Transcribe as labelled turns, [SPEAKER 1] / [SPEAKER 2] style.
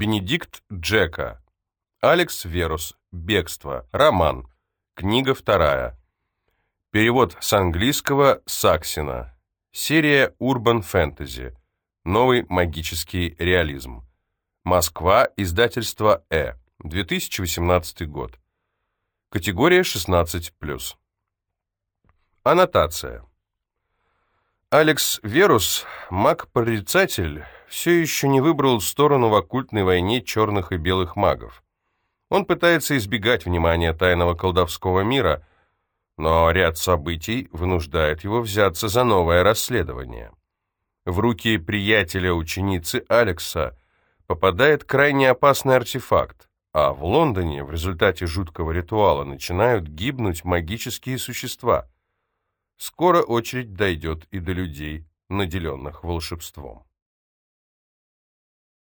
[SPEAKER 1] Бенедикт Джека. Алекс Верус. Бегство. Роман. Книга вторая. Перевод с английского Саксина. Серия Urban Fantasy. Новый магический реализм. Москва. Издательство Э. 2018 год. Категория 16+. Аннотация. Алекс Верус, маг-прорицатель, все еще не выбрал сторону в оккультной войне черных и белых магов. Он пытается избегать внимания тайного колдовского мира, но ряд событий вынуждает его взяться за новое расследование. В руки приятеля ученицы Алекса попадает крайне опасный артефакт, а в Лондоне в результате жуткого ритуала начинают гибнуть магические существа. Скоро очередь дойдет и до людей, наделенных волшебством.